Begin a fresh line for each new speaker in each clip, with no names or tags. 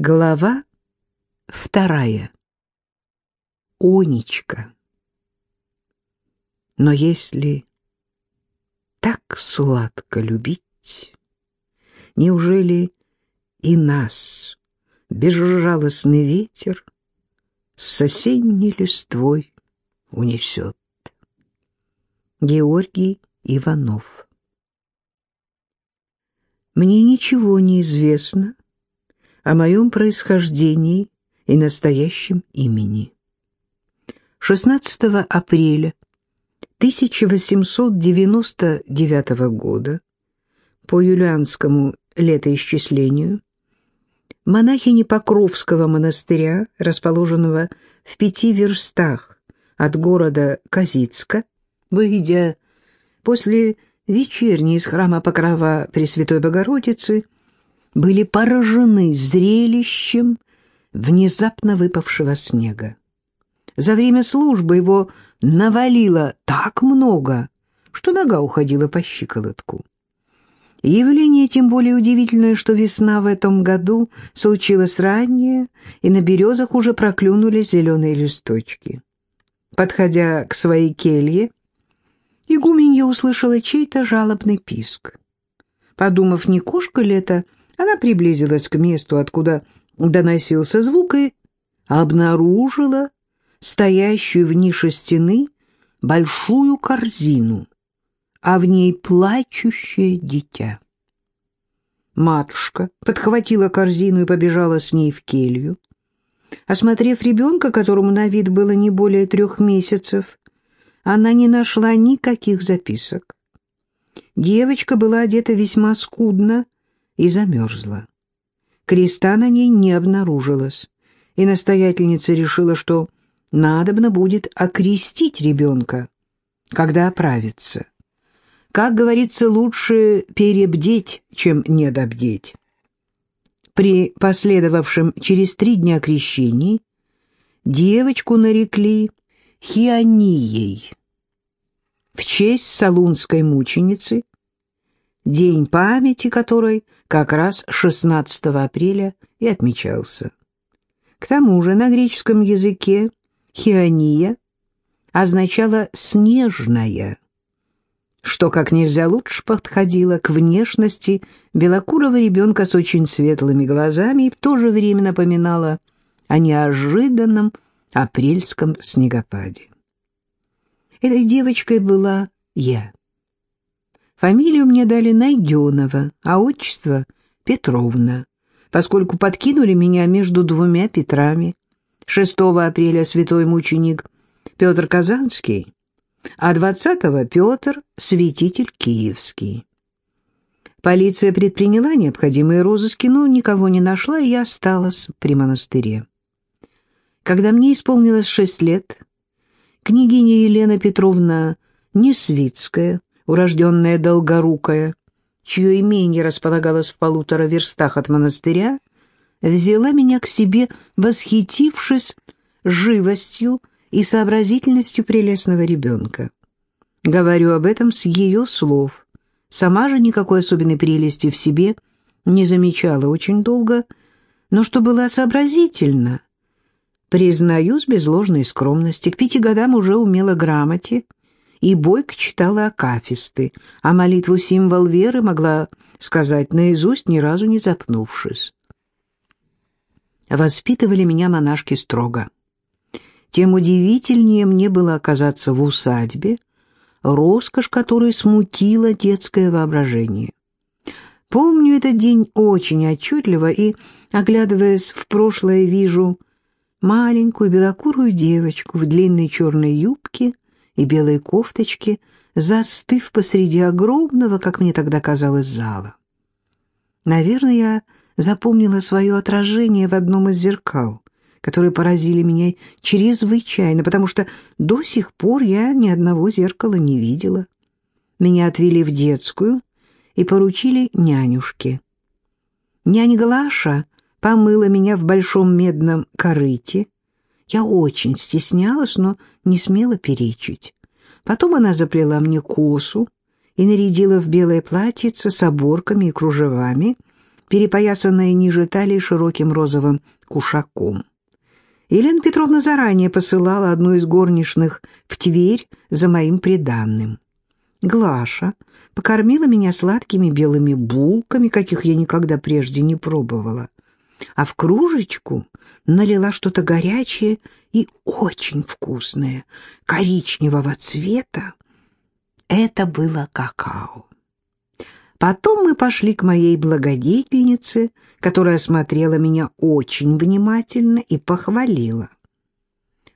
Глава вторая. Онечка. Но если так сладко любить, неужели и нас безжалостный ветер с соседней листвой унесет? Георгий Иванов. Мне ничего не известно о моем происхождении и настоящем имени. 16 апреля 1899 года по юлианскому летоисчислению монахини Покровского монастыря, расположенного в пяти верстах от города Казицка, выйдя после вечерней из храма Покрова Пресвятой Богородицы, были поражены зрелищем внезапно выпавшего снега. За время службы его навалило так много, что нога уходила по щиколотку. Явление тем более удивительное, что весна в этом году случилась ранее, и на березах уже проклюнули зеленые листочки. Подходя к своей келье, игуменья услышала чей-то жалобный писк. Подумав, не кошка ли это, она приблизилась к месту, откуда доносился звук, и обнаружила стоящую в нише стены большую корзину, а в ней плачущее дитя. Матушка подхватила корзину и побежала с ней в келью. Осмотрев ребенка, которому на вид было не более трех месяцев, она не нашла никаких записок. Девочка была одета весьма скудно, и замерзла. Креста на ней не обнаружилось, и настоятельница решила, что надобно будет окрестить ребенка, когда оправится. Как говорится, лучше перебдеть, чем недобдеть. При последовавшем через три дня крещении девочку нарекли Хионией в честь салунской мученицы, день памяти которой как раз 16 апреля и отмечался. К тому же на греческом языке «хиония» означало «снежная», что как нельзя лучше подходило к внешности белокурого ребенка с очень светлыми глазами и в то же время напоминало о неожиданном апрельском снегопаде. Этой девочкой была я. Фамилию мне дали Найденова, а отчество — Петровна, поскольку подкинули меня между двумя Петрами. 6 апреля святой мученик Петр Казанский, а 20-го Петр — святитель Киевский. Полиция предприняла необходимые розыски, но никого не нашла, и я осталась при монастыре. Когда мне исполнилось шесть лет, княгиня Елена Петровна Несвицкая урожденная Долгорукая, чье имение располагалось в полутора верстах от монастыря, взяла меня к себе, восхитившись живостью и сообразительностью прелестного ребенка. Говорю об этом с ее слов. Сама же никакой особенной прелести в себе не замечала очень долго, но что была сообразительна. Признаюсь без ложной скромности, к пяти годам уже умела грамоте, и бойко читала акафисты, а молитву «Символ веры» могла сказать наизусть, ни разу не запнувшись. Воспитывали меня монашки строго. Тем удивительнее мне было оказаться в усадьбе, роскошь которой смутила детское воображение. Помню этот день очень отчетливо и, оглядываясь в прошлое, вижу маленькую белокурую девочку в длинной черной юбке — и белой кофточке, застыв посреди огромного, как мне тогда казалось, зала. Наверное, я запомнила свое отражение в одном из зеркал, которые поразили меня чрезвычайно, потому что до сих пор я ни одного зеркала не видела. Меня отвели в детскую и поручили нянюшке. Няня Глаша помыла меня в большом медном корыте, я очень стеснялась, но не смела перечить. Потом она заплела мне косу и нарядила в белое платьице с оборками и кружевами, перепоясанная ниже талии широким розовым кушаком. Елена Петровна заранее посылала одну из горничных в Тверь за моим приданным. Глаша покормила меня сладкими белыми булками, каких я никогда прежде не пробовала, а в кружечку налила что-то горячее и очень вкусное, коричневого цвета. Это было какао. Потом мы пошли к моей благодетельнице, которая смотрела меня очень внимательно и похвалила.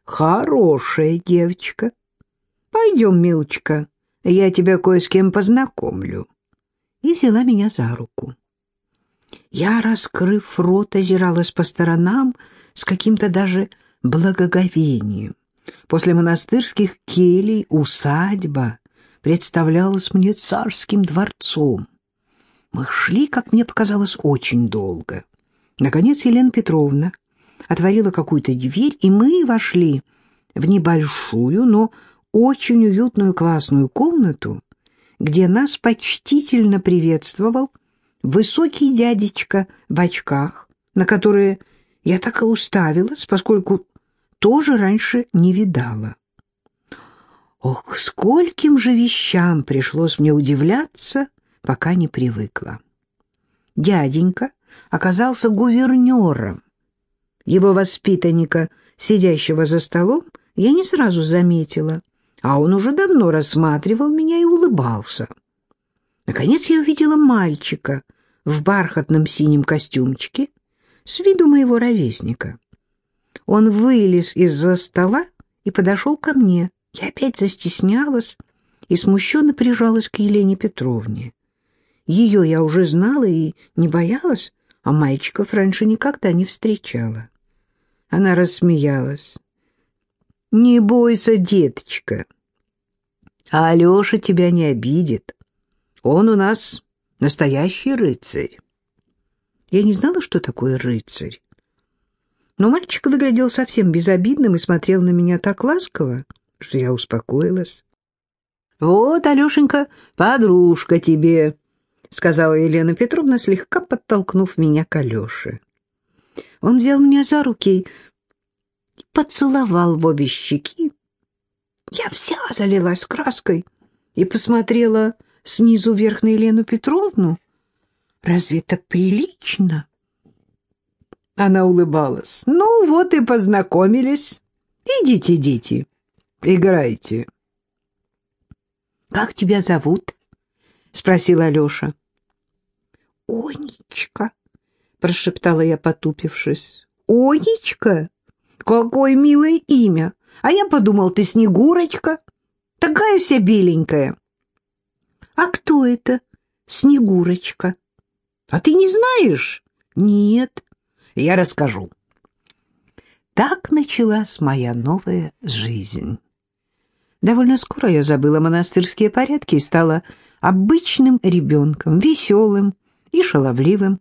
«Хорошая девочка. Пойдем, милочка, я тебя кое с кем познакомлю». И взяла меня за руку. Я, раскрыв рот, озиралась по сторонам с каким-то даже благоговением. После монастырских келей усадьба представлялась мне царским дворцом. Мы шли, как мне показалось, очень долго. Наконец Елена Петровна отворила какую-то дверь, и мы вошли в небольшую, но очень уютную классную комнату, где нас почтительно приветствовал высокий дядечка в очках, на которые я так и уставилась, поскольку тоже раньше не видала. Ох, скольким же вещам пришлось мне удивляться, пока не привыкла. Дяденька оказался гувернером. Его воспитанника, сидящего за столом, я не сразу заметила, а он уже давно рассматривал меня и улыбался. Наконец я увидела мальчика в бархатном синем костюмчике с виду моего ровесника. Он вылез из-за стола и подошел ко мне. Я опять застеснялась и смущенно прижалась к Елене Петровне. Ее я уже знала и не боялась, а мальчиков раньше никогда не встречала. Она рассмеялась. «Не бойся, деточка, а Алеша тебя не обидит. Он у нас настоящий рыцарь». Я не знала, что такое рыцарь. Но мальчик выглядел совсем безобидным и смотрел на меня так ласково, что я успокоилась. «Вот, Алешенька, подружка тебе», — сказала Елена Петровна, слегка подтолкнув меня к Алёше. Он взял меня за руки и поцеловал в обе щеки. Я вся залилась краской и посмотрела снизу вверх на Елену Петровну. Разве это прилично? Она улыбалась. Ну вот и познакомились. Идите, дети, играйте. Как тебя зовут? спросила Алёша. «Онечка», — прошептала я, потупившись. «Онечка? Какое милое имя! А я подумал, ты Снегурочка. Такая вся беленькая». «А кто это, Снегурочка?» «А ты не знаешь?» «Нет, я расскажу». Так началась моя новая жизнь. Довольно скоро я забыла монастырские порядки и стала обычным ребенком, веселым, и шаловливым.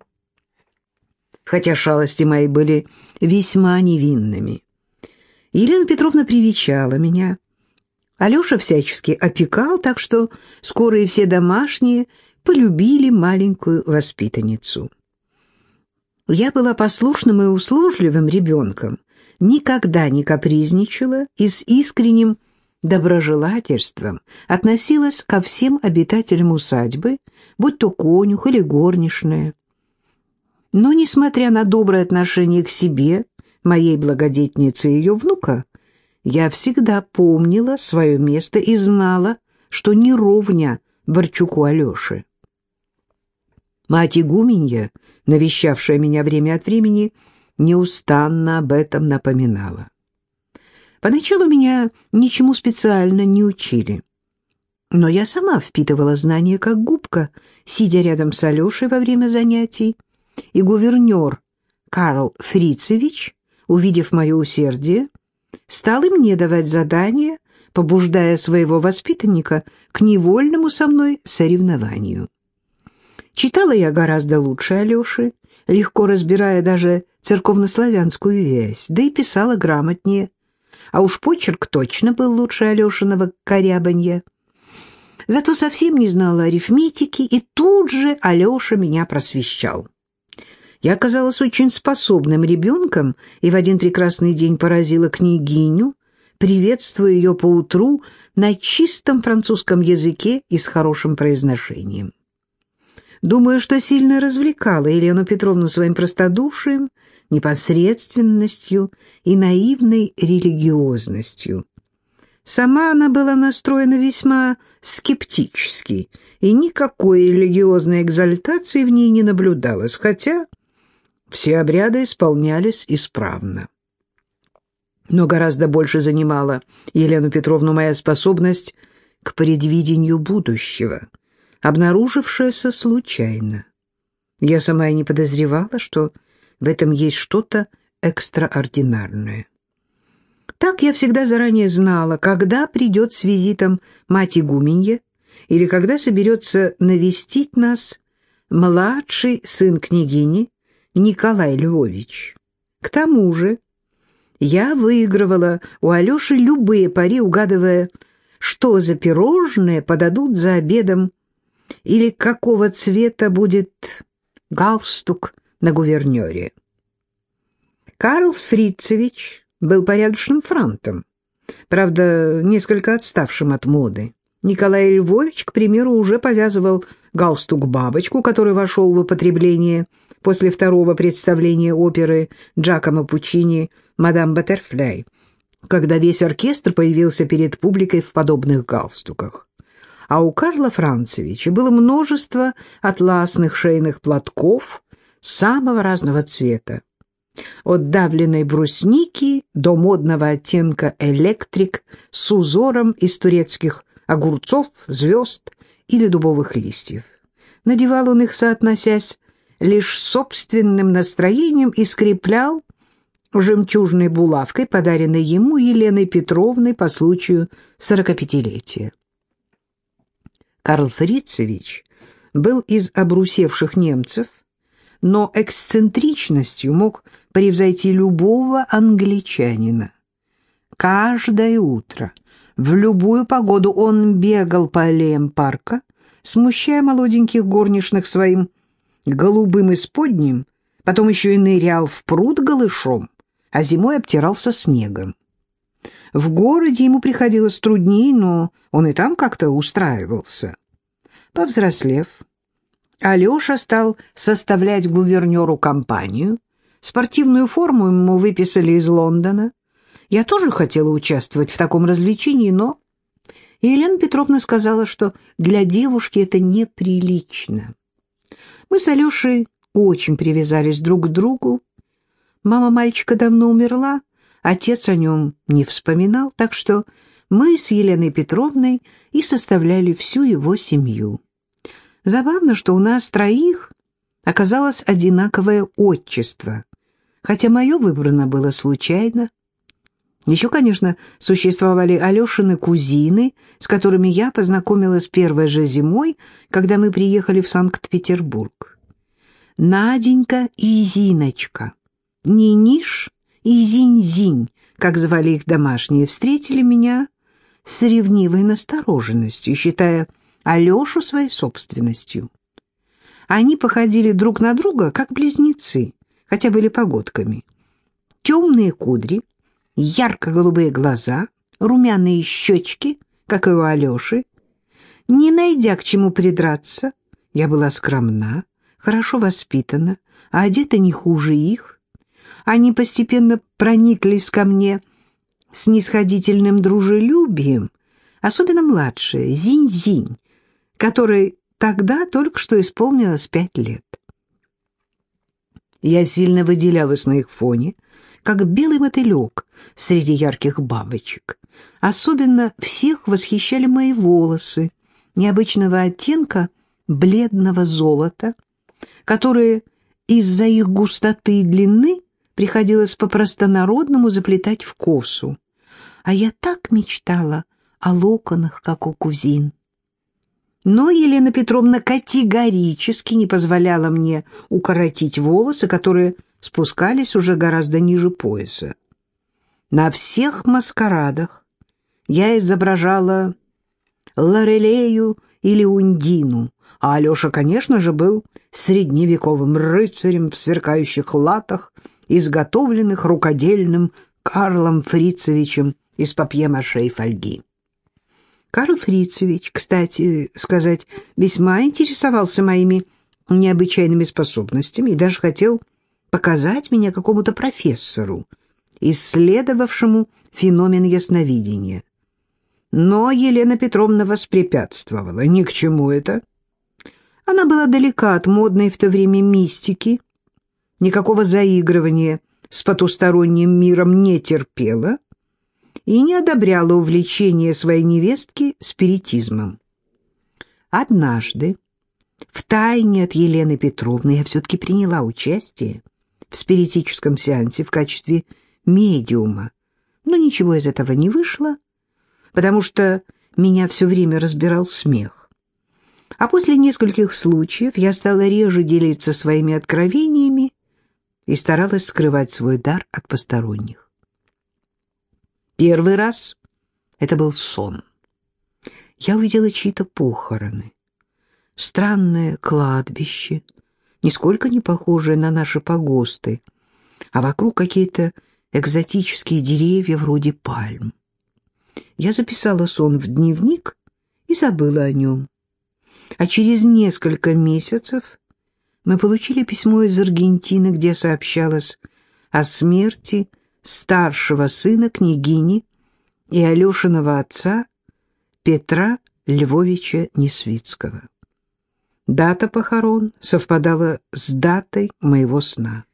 Хотя шалости мои были весьма невинными. Елена Петровна привечала меня. Алеша всячески опекал, так что скоро и все домашние полюбили маленькую воспитанницу. Я была послушным и услужливым ребенком, никогда не капризничала и с искренним доброжелательством относилась ко всем обитателям усадьбы, будь то конюх или горничная. Но, несмотря на доброе отношение к себе, моей благодетельницы и ее внука, я всегда помнила свое место и знала, что не ровня Борчуку Алёше. Мать игуменья, навещавшая меня время от времени, неустанно об этом напоминала. Поначалу меня ничему специально не учили. Но я сама впитывала знания как губка, сидя рядом с Алешей во время занятий, и гувернер Карл Фрицевич, увидев мое усердие, стал и мне давать задания, побуждая своего воспитанника к невольному со мной соревнованию. Читала я гораздо лучше Алеши, легко разбирая даже церковнославянскую вязь, да и писала грамотнее, а уж почерк точно был лучше Алешиного корябанья. Зато совсем не знала арифметики, и тут же Алеша меня просвещал. Я оказалась очень способным ребенком и в один прекрасный день поразила княгиню, приветствуя ее поутру на чистом французском языке и с хорошим произношением. Думаю, что сильно развлекала Елену Петровну своим простодушием, непосредственностью и наивной религиозностью. Сама она была настроена весьма скептически, и никакой религиозной экзальтации в ней не наблюдалось, хотя все обряды исполнялись исправно. Но гораздо больше занимала Елену Петровну моя способность к предвидению будущего, обнаружившаяся случайно. Я сама и не подозревала, что в этом есть что-то экстраординарное. Так я всегда заранее знала, когда придет с визитом мать игуменья или когда соберется навестить нас младший сын княгини Николай Львович. К тому же я выигрывала у Алеши любые пари, угадывая, что за пирожные подадут за обедом или какого цвета будет галстук на гувернере. Карл Фрицевич был порядочным франтом, правда, несколько отставшим от моды. Николай Львович, к примеру, уже повязывал галстук-бабочку, который вошел в употребление после второго представления оперы Джакомо Пучини «Мадам Баттерфляй», когда весь оркестр появился перед публикой в подобных галстуках. А у Карла Францевича было множество атласных шейных платков самого разного цвета. От давленной брусники до модного оттенка электрик с узором из турецких огурцов, звезд или дубовых листьев. Надевал он их, соотносясь лишь собственным настроением и скреплял жемчужной булавкой, подаренной ему Еленой Петровной по случаю сорокапятилетия. Карл Фрицевич был из обрусевших немцев, но эксцентричностью мог превзойти любого англичанина. Каждое утро, в любую погоду он бегал по аллеям парка, смущая молоденьких горничных своим голубым исподним, потом еще и нырял в пруд голышом, а зимой обтирался снегом. В городе ему приходилось трудней, но он и там как-то устраивался. Повзрослев, Алеша стал составлять гувернеру компанию. Спортивную форму ему выписали из Лондона. Я тоже хотела участвовать в таком развлечении, но... Елена Петровна сказала, что для девушки это неприлично. Мы с Алешей очень привязались друг к другу. Мама мальчика давно умерла, отец о нем не вспоминал, так что мы с Еленой Петровной и составляли всю его семью. Забавно, что у нас троих оказалось одинаковое отчество, хотя мое выбрано было случайно. Еще, конечно, существовали Алешины кузины, с которыми я познакомилась первой же зимой, когда мы приехали в Санкт-Петербург. Наденька и Зиночка, Ниниш и Зинь-Зинь, как звали их домашние, встретили меня с ревнивой настороженностью, считая Алешу своей собственностью. Они походили друг на друга, как близнецы, хотя были погодками. Темные кудри, ярко-голубые глаза, румяные щечки, как и у Алеши. Не найдя к чему придраться, я была скромна, хорошо воспитана, а одета не хуже их. Они постепенно прониклись ко мне с нисходительным дружелюбием, особенно младшая, Зинь-Зинь, которой тогда только что исполнилось пять лет. Я сильно выделялась на их фоне, как белый мотылек среди ярких бабочек. Особенно всех восхищали мои волосы необычного оттенка бледного золота, которые из-за их густоты и длины приходилось по-простонародному заплетать в косу. А я так мечтала о локонах, как у кузин. Но Елена Петровна категорически не позволяла мне укоротить волосы, которые спускались уже гораздо ниже пояса. На всех маскарадах я изображала Лорелею или Ундину, а Алеша, конечно же, был средневековым рыцарем в сверкающих латах, изготовленных рукодельным Карлом Фрицевичем из папье-маше и фольги. Карл Фрицевич, кстати сказать, весьма интересовался моими необычайными способностями и даже хотел показать меня какому-то профессору, исследовавшему феномен ясновидения. Но Елена Петровна воспрепятствовала. Ни к чему это. Она была далека от модной в то время мистики, никакого заигрывания с потусторонним миром не терпела и не одобряла увлечение своей невестки спиритизмом. Однажды, в тайне от Елены Петровны, я все-таки приняла участие в спиритическом сеансе в качестве медиума, но ничего из этого не вышло, потому что меня все время разбирал смех. А после нескольких случаев я стала реже делиться своими откровениями и старалась скрывать свой дар от посторонних. Первый раз это был сон. Я увидела чьи-то похороны. Странное кладбище, нисколько не похожее на наши погосты, а вокруг какие-то экзотические деревья вроде пальм. Я записала сон в дневник и забыла о нем. А через несколько месяцев мы получили письмо из Аргентины, где сообщалось о смерти старшего сына княгини и Алешиного отца Петра Львовича Несвицкого. Дата похорон совпадала с датой моего сна.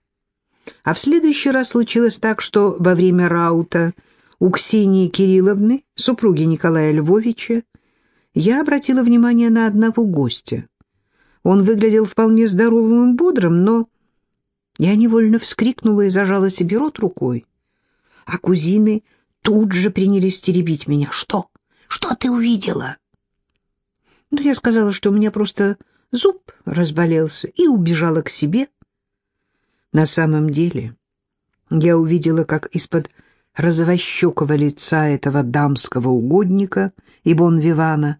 А в следующий раз случилось так, что во время раута у Ксении Кирилловны, супруги Николая Львовича, я обратила внимание на одного гостя. Он выглядел вполне здоровым и бодрым, но я невольно вскрикнула и зажала себе рот рукой. А кузины тут же принялись теребить меня. «Что? Что ты увидела?» Ну, я сказала, что у меня просто зуб разболелся, и убежала к себе. На самом деле я увидела, как из-под розовощекого лица этого дамского угодника и бон-вивана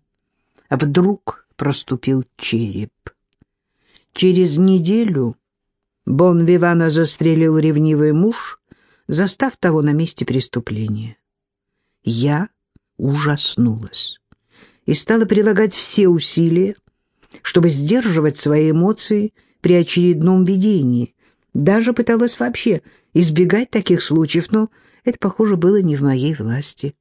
вдруг проступил череп. Через неделю бон-вивана застрелил ревнивый муж, застав того на месте преступления. Я ужаснулась и стала прилагать все усилия, чтобы сдерживать свои эмоции при очередном видении. Даже пыталась вообще избегать таких случаев, но это, похоже, было не в моей власти.